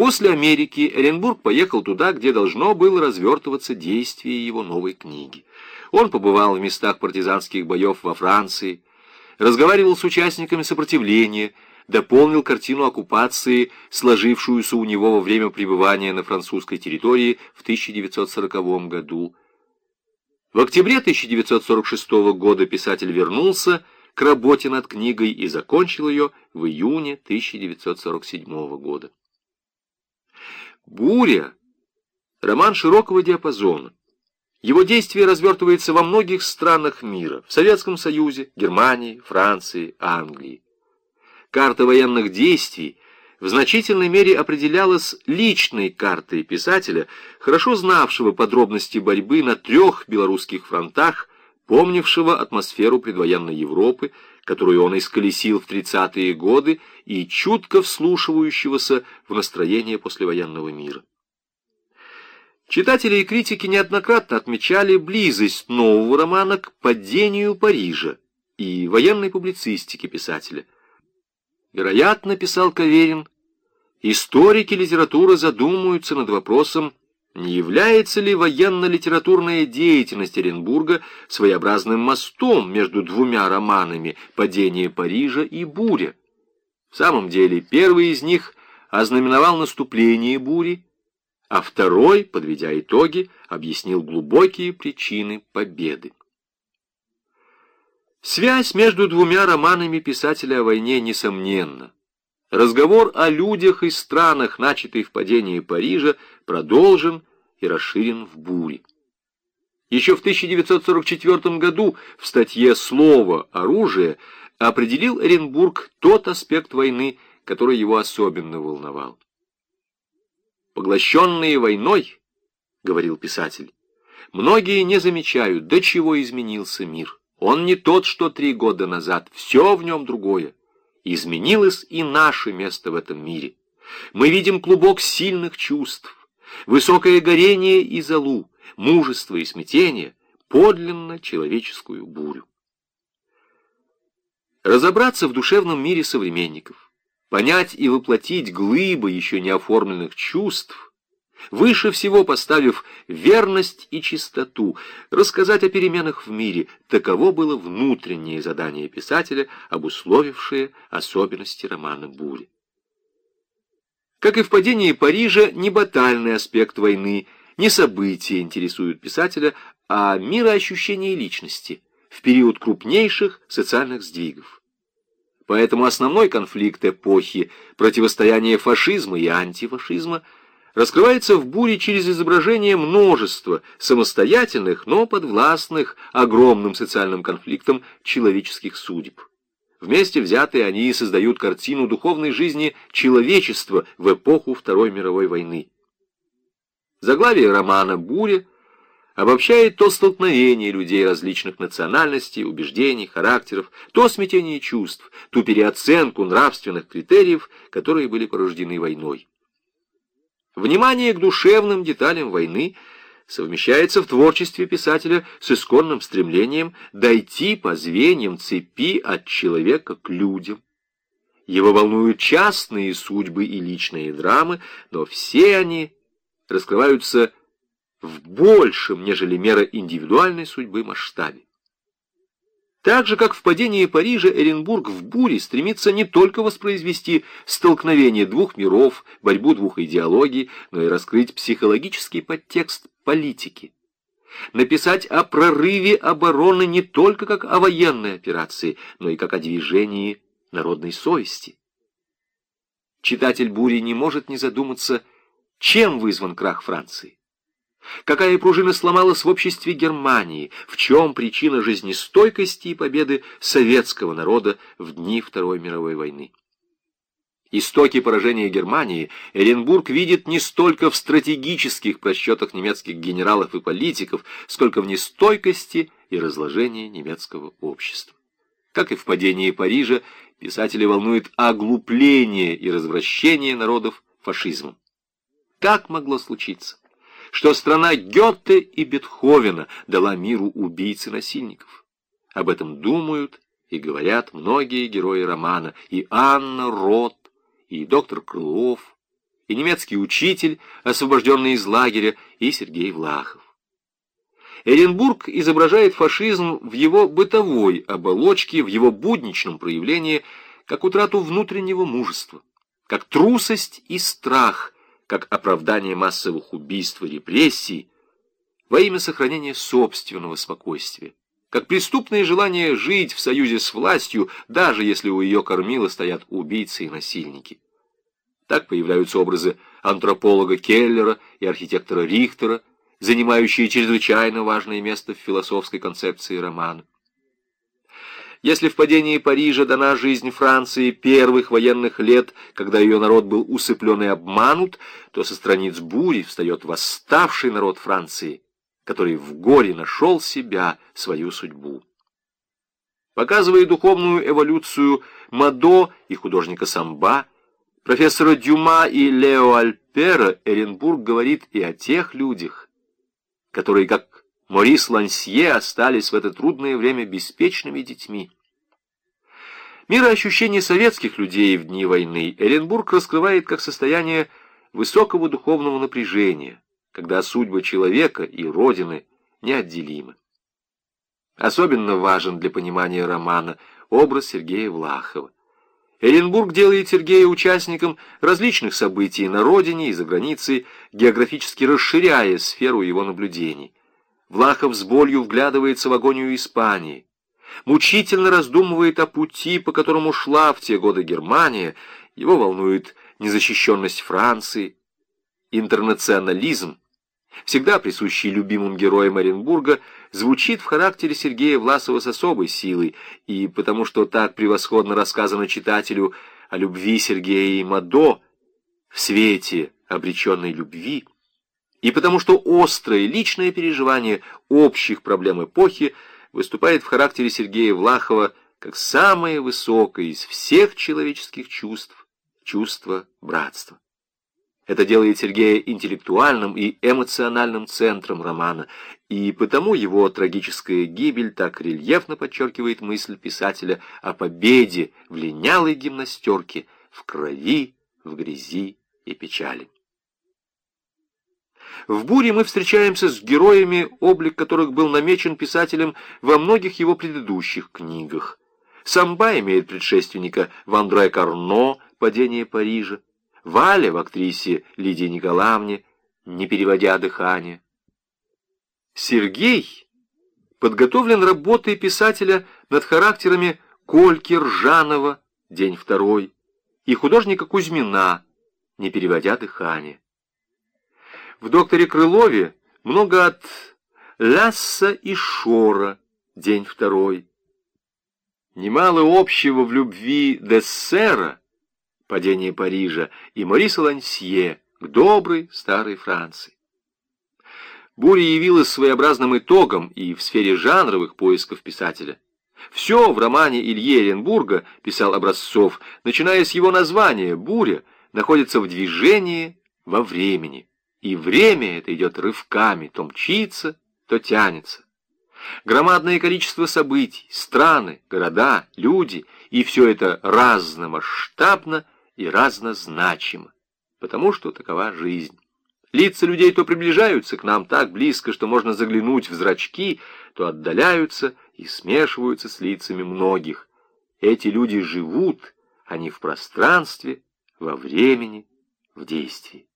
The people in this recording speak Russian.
После Америки Эренбург поехал туда, где должно было развертываться действие его новой книги. Он побывал в местах партизанских боев во Франции, разговаривал с участниками сопротивления, дополнил картину оккупации, сложившуюся у него во время пребывания на французской территории в 1940 году. В октябре 1946 года писатель вернулся к работе над книгой и закончил ее в июне 1947 года. «Буря» — роман широкого диапазона. Его действие развертывается во многих странах мира, в Советском Союзе, Германии, Франции, Англии. Карта военных действий в значительной мере определялась личной картой писателя, хорошо знавшего подробности борьбы на трех белорусских фронтах, помнившего атмосферу предвоенной Европы, которую он исколесил в 30-е годы, и чутко вслушивающегося в настроение послевоенного мира. Читатели и критики неоднократно отмечали близость нового романа к падению Парижа и военной публицистике писателя. Вероятно, писал Каверин, историки литературы задумаются над вопросом, не является ли военно-литературная деятельность Оренбурга своеобразным мостом между двумя романами «Падение Парижа» и «Буря». В самом деле, первый из них ознаменовал наступление бури, а второй, подведя итоги, объяснил глубокие причины победы. Связь между двумя романами писателя о войне несомненна. Разговор о людях и странах, начатый в падении Парижа, продолжен и расширен в буре. Еще в 1944 году в статье «Слово. Оружие» определил Оренбург тот аспект войны, который его особенно волновал. Поглощенные войной, — говорил писатель, — многие не замечают, до чего изменился мир. Он не тот, что три года назад, все в нем другое. Изменилось и наше место в этом мире. Мы видим клубок сильных чувств, высокое горение и залу, мужество и смятение, подлинно человеческую бурю. Разобраться в душевном мире современников — понять и воплотить глыбы еще не оформленных чувств, выше всего поставив верность и чистоту, рассказать о переменах в мире, таково было внутреннее задание писателя, обусловившее особенности романа «Бури». Как и в падении Парижа, не батальный аспект войны, не события интересуют писателя, а мироощущение личности в период крупнейших социальных сдвигов. Поэтому основной конфликт эпохи, противостояние фашизма и антифашизма, раскрывается в буре через изображение множества самостоятельных, но подвластных огромным социальным конфликтам человеческих судеб. Вместе взятые они создают картину духовной жизни человечества в эпоху Второй мировой войны. Заглавие романа «Буря» обобщает то столкновение людей различных национальностей, убеждений, характеров, то смятение чувств, ту переоценку нравственных критериев, которые были порождены войной. Внимание к душевным деталям войны совмещается в творчестве писателя с исконным стремлением дойти по звеньям цепи от человека к людям. Его волнуют частные судьбы и личные драмы, но все они раскрываются в большем, нежели мера индивидуальной судьбы масштабе. Так же, как в падении Парижа, Эренбург в буре стремится не только воспроизвести столкновение двух миров, борьбу двух идеологий, но и раскрыть психологический подтекст политики. Написать о прорыве обороны не только как о военной операции, но и как о движении народной совести. Читатель бури не может не задуматься, чем вызван крах Франции. Какая пружина сломалась в обществе Германии? В чем причина жизнестойкости и победы советского народа в дни Второй мировой войны? Истоки поражения Германии Эренбург видит не столько в стратегических просчетах немецких генералов и политиков, сколько в нестойкости и разложении немецкого общества. Как и в падении Парижа, писатели волнует оглупление и развращение народов фашизмом. Как могло случиться? Что страна Гёте и Бетховена дала миру убийц и насильников. Об этом думают и говорят многие герои романа, и Анна Рот, и доктор Крылов, и немецкий учитель, освобожденный из лагеря, и Сергей Влахов. Эренбург изображает фашизм в его бытовой оболочке, в его будничном проявлении, как утрату внутреннего мужества, как трусость и страх, как оправдание массовых убийств и репрессий во имя сохранения собственного спокойствия, как преступное желание жить в союзе с властью, даже если у ее кормила стоят убийцы и насильники. Так появляются образы антрополога Келлера и архитектора Рихтера, занимающие чрезвычайно важное место в философской концепции романа. Если в падении Парижа дана жизнь Франции первых военных лет, когда ее народ был усыплен и обманут, то со страниц бури встает восставший народ Франции, который в горе нашел себя, свою судьбу. Показывая духовную эволюцию Мадо и художника Самба, профессора Дюма и Лео Альпера, Эренбург говорит и о тех людях, которые, как Морис Лансье, остались в это трудное время беспечными детьми. Мироощущение советских людей в дни войны Эренбург раскрывает как состояние высокого духовного напряжения, когда судьба человека и Родины неотделимы. Особенно важен для понимания романа образ Сергея Влахова. Эренбург делает Сергея участником различных событий на родине и за границей, географически расширяя сферу его наблюдений. Влахов с болью вглядывается в агонию Испании, мучительно раздумывает о пути, по которому шла в те годы Германия, его волнует незащищенность Франции, интернационализм, всегда присущий любимым героям Оренбурга, звучит в характере Сергея Власова с особой силой, и потому что так превосходно рассказано читателю о любви Сергея и Мадо в свете обреченной любви, и потому что острое личное переживание общих проблем эпохи выступает в характере Сергея Влахова как самое высокое из всех человеческих чувств, чувство братства. Это делает Сергея интеллектуальным и эмоциональным центром романа, и потому его трагическая гибель так рельефно подчеркивает мысль писателя о победе в линялой гимнастерке, в крови, в грязи и печали. В «Буре» мы встречаемся с героями, облик которых был намечен писателем во многих его предыдущих книгах. Самба имеет предшественника в Андре Карно «Падение Парижа», Валя в актрисе Лидии Николаевне, не переводя дыхание. Сергей подготовлен работой писателя над характерами Кольки Ржанова, день второй, и художника Кузьмина, не переводя дыхание. В «Докторе Крылове» много от Лясса и Шора, день второй. Немало общего в любви Дессера, падение Парижа, и Мориса Лансье к доброй старой Франции. Буря явилась своеобразным итогом и в сфере жанровых поисков писателя. Все в романе Ильи Эренбурга, писал Образцов, начиная с его названия «Буря», находится в движении во времени. И время это идет рывками, то мчится, то тянется. Громадное количество событий, страны, города, люди, и все это разномасштабно и разнозначимо, потому что такова жизнь. Лица людей то приближаются к нам так близко, что можно заглянуть в зрачки, то отдаляются и смешиваются с лицами многих. Эти люди живут, они в пространстве, во времени, в действии.